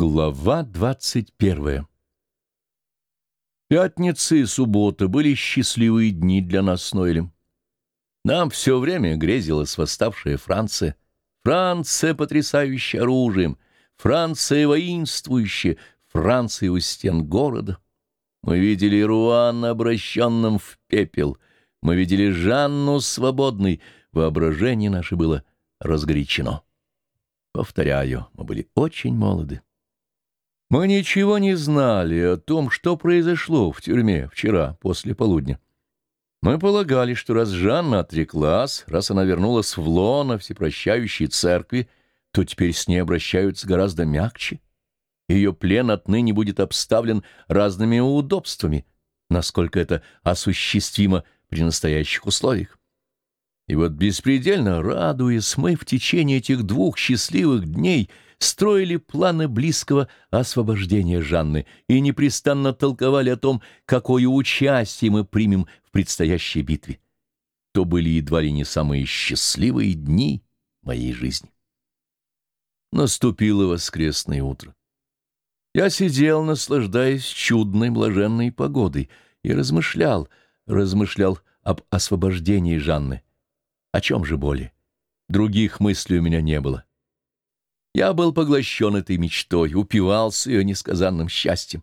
Глава двадцать первая Пятница и суббота были счастливые дни для нас с Нойлем. Нам все время грезилась восставшая Франция. Франция, потрясающая оружием, Франция воинствующая, Франция у стен города. Мы видели Руан обращенным в пепел, мы видели Жанну свободной, воображение наше было разгорячено. Повторяю, мы были очень молоды. Мы ничего не знали о том, что произошло в тюрьме вчера после полудня. Мы полагали, что раз Жанна отреклась, раз она вернулась в лоно всепрощающей церкви, то теперь с ней обращаются гораздо мягче. Ее плен отныне будет обставлен разными удобствами, насколько это осуществимо при настоящих условиях. И вот беспредельно радуясь, мы в течение этих двух счастливых дней — строили планы близкого освобождения Жанны и непрестанно толковали о том, какое участие мы примем в предстоящей битве. То были едва ли не самые счастливые дни моей жизни. Наступило воскресное утро. Я сидел, наслаждаясь чудной блаженной погодой, и размышлял, размышлял об освобождении Жанны. О чем же более? Других мыслей у меня не было. Я был поглощен этой мечтой, упивался ее несказанным счастьем.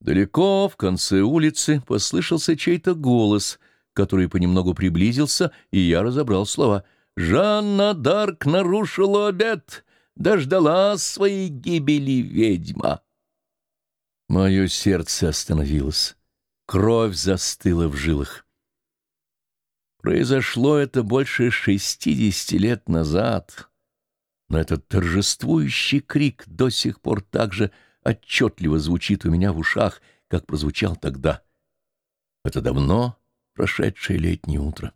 Далеко, в конце улицы, послышался чей-то голос, который понемногу приблизился, и я разобрал слова. «Жанна Дарк нарушила обед, дождалась своей гибели ведьма». Мое сердце остановилось, кровь застыла в жилах. Произошло это больше шестидесяти лет назад но этот торжествующий крик до сих пор так же отчетливо звучит у меня в ушах, как прозвучал тогда. Это давно прошедшее летнее утро.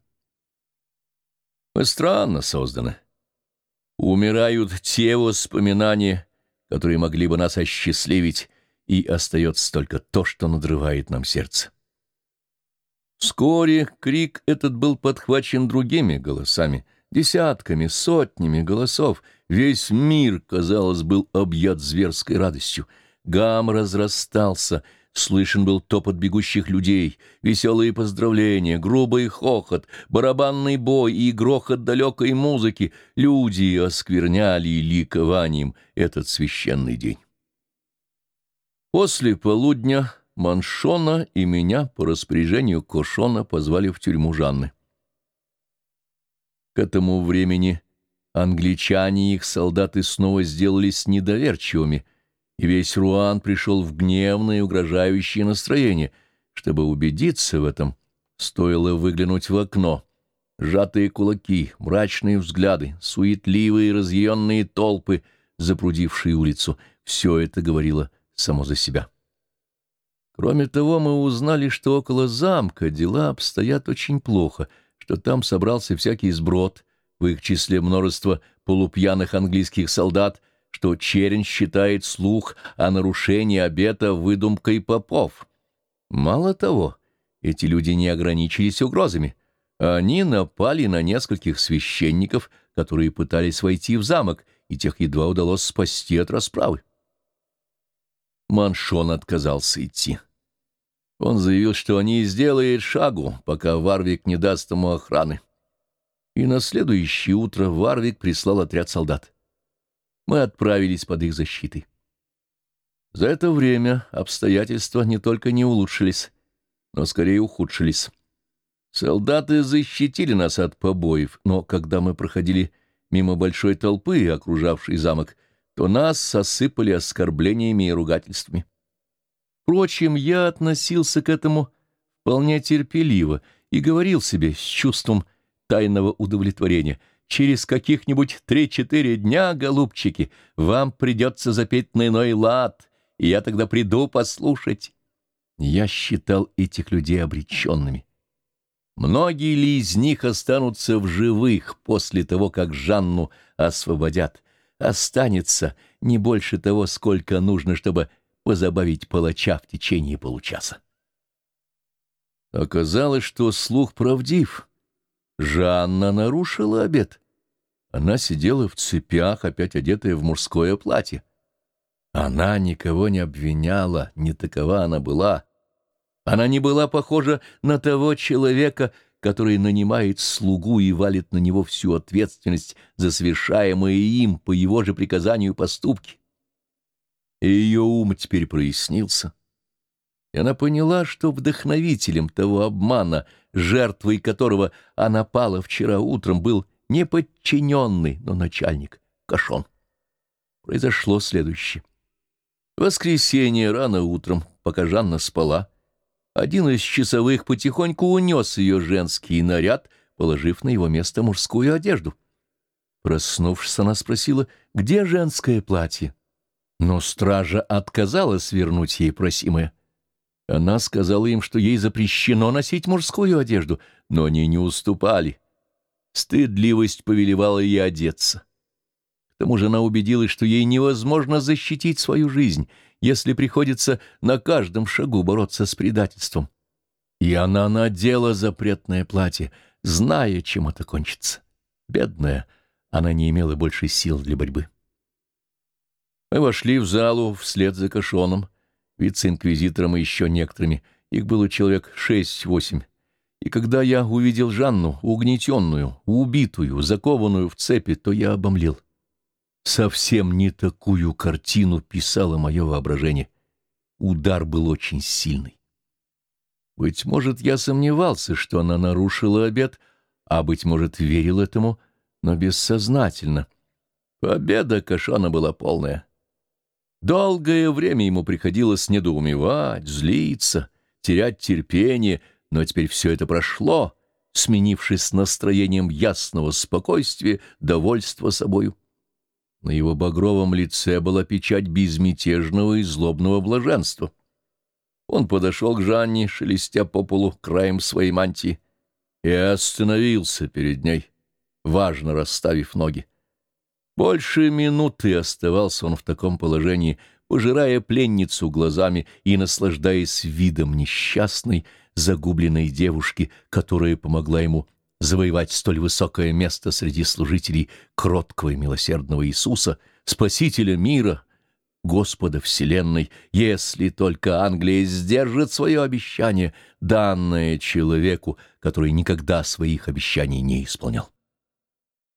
Мы странно созданы. Умирают те воспоминания, которые могли бы нас осчастливить, и остается только то, что надрывает нам сердце. Вскоре крик этот был подхвачен другими голосами — десятками, сотнями голосов. Весь мир, казалось, был объят зверской радостью. Гам разрастался, слышен был топот бегущих людей, веселые поздравления, грубый хохот, барабанный бой и грохот далекой музыки. Люди оскверняли ликованием этот священный день. После полудня Маншона и меня по распоряжению Кошона позвали в тюрьму Жанны. К этому времени англичане и их солдаты снова сделались недоверчивыми, и весь Руан пришел в гневное и угрожающее настроение. Чтобы убедиться в этом, стоило выглянуть в окно. Сжатые кулаки, мрачные взгляды, суетливые разъяренные толпы, запрудившие улицу — все это говорило само за себя. Кроме того, мы узнали, что около замка дела обстоят очень плохо — что там собрался всякий сброд, в их числе множество полупьяных английских солдат, что Черень считает слух о нарушении обета выдумкой попов. Мало того, эти люди не ограничились угрозами. Они напали на нескольких священников, которые пытались войти в замок, и тех едва удалось спасти от расправы. Маншон отказался идти. Он заявил, что не сделает шагу, пока Варвик не даст ему охраны. И на следующее утро Варвик прислал отряд солдат. Мы отправились под их защитой. За это время обстоятельства не только не улучшились, но скорее ухудшились. Солдаты защитили нас от побоев, но когда мы проходили мимо большой толпы, окружавшей замок, то нас сосыпали оскорблениями и ругательствами. Впрочем, я относился к этому вполне терпеливо и говорил себе с чувством тайного удовлетворения. Через каких-нибудь три-четыре дня, голубчики, вам придется запеть на иной лад, и я тогда приду послушать. Я считал этих людей обреченными. Многие ли из них останутся в живых после того, как Жанну освободят? Останется не больше того, сколько нужно, чтобы позабавить палача в течение получаса. Оказалось, что слух правдив. Жанна нарушила обед. Она сидела в цепях, опять одетая в мужское платье. Она никого не обвиняла, не такова она была. Она не была похожа на того человека, который нанимает слугу и валит на него всю ответственность за совершаемые им по его же приказанию поступки. И ее ум теперь прояснился. И она поняла, что вдохновителем того обмана, жертвой которого она пала вчера утром, был не подчиненный, но начальник, Кашон. Произошло следующее. В воскресенье рано утром, пока Жанна спала, один из часовых потихоньку унес ее женский наряд, положив на его место мужскую одежду. Проснувшись, она спросила, где женское платье? Но стража отказалась вернуть ей просимое. Она сказала им, что ей запрещено носить мужскую одежду, но они не уступали. Стыдливость повелевала ей одеться. К тому же она убедилась, что ей невозможно защитить свою жизнь — если приходится на каждом шагу бороться с предательством. И она надела запретное платье, зная, чем это кончится. Бедная, она не имела больше сил для борьбы. Мы вошли в залу вслед за Кашоном, вице-инквизитором и еще некоторыми. Их было человек шесть-восемь. И когда я увидел Жанну, угнетенную, убитую, закованную в цепи, то я обомлел. Совсем не такую картину писало мое воображение. Удар был очень сильный. Быть может, я сомневался, что она нарушила обед, а, быть может, верил этому, но бессознательно. Победа Кашана была полная. Долгое время ему приходилось недоумевать, злиться, терять терпение, но теперь все это прошло, сменившись настроением ясного спокойствия, довольства собою. На его багровом лице была печать безмятежного и злобного блаженства. Он подошел к Жанне, шелестя по полу краем своей мантии, и остановился перед ней, важно расставив ноги. Больше минуты оставался он в таком положении, пожирая пленницу глазами и наслаждаясь видом несчастной, загубленной девушки, которая помогла ему завоевать столь высокое место среди служителей кроткого и милосердного Иисуса, Спасителя мира, Господа Вселенной, если только Англия сдержит свое обещание, данное человеку, который никогда своих обещаний не исполнял.